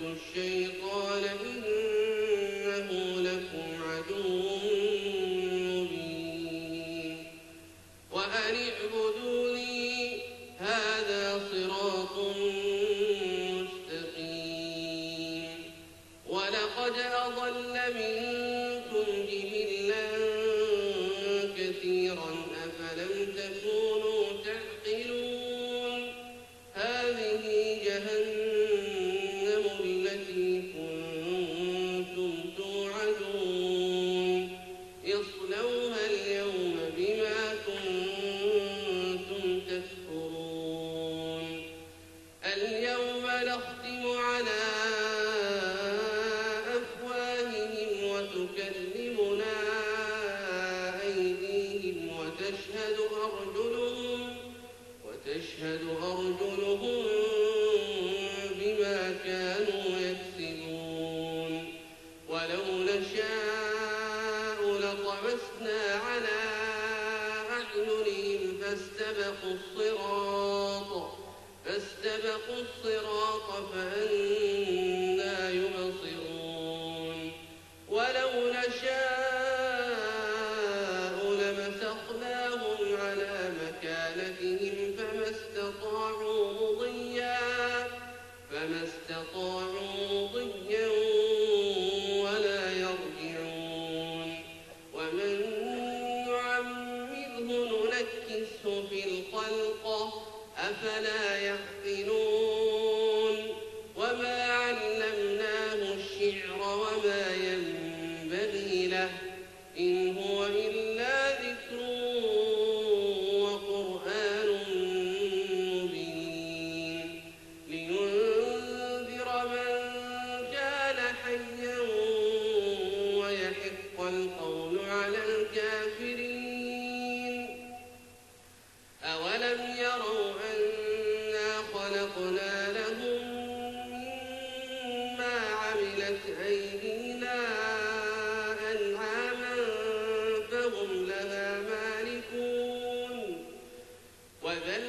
الشَّيْطَانَ إِنَّ ثُمَّ نَخْتِمُ عَلَى أَفْوَاهِهِمْ وَتَشْهَدُ أَرْجُلُهُمْ بِمَا كَانُوا يَكْسِبُونَ. وَلَوْ نَشَاءُ لَطَمَسْنَا عَلَى أَعْيُنِهِمْ فاستبقوا الصراط فاستبقوا الصراط فأنا يبصرون. ولو نشاء لمسخناهم على مكانتهم فما استطاعوا مضيا فما استطاعوا مضيا ولا يرجعون. ومن نعمره ننكسه في الخلقة أفلا يعقلون؟ وما علمناه الشعر وما ينبغي له إن هو إلا ذكر وقرآن مبين. لينذر من كان حيا ويحق القول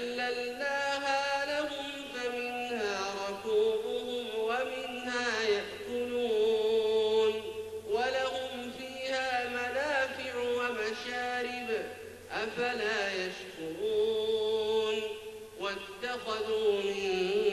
وَذَلَّلْنَاهَا لَهُمْ فَمِنْهَا رَكُوبُهُمْ وَمِنْهَا يَأْكُلُونَ وَلَهُمْ فِيهَا مَنَافِعُ وَمَشَارِبُ أَفَلَا يَشْكُرُونَ وَاتَّخَذُوا مِنْ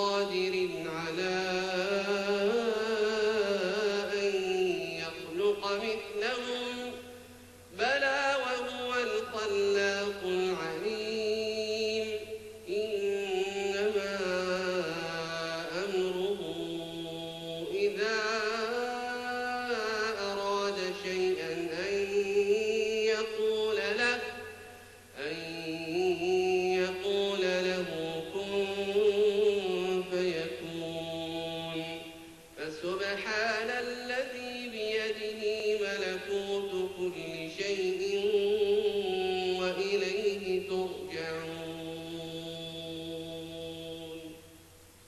قادر على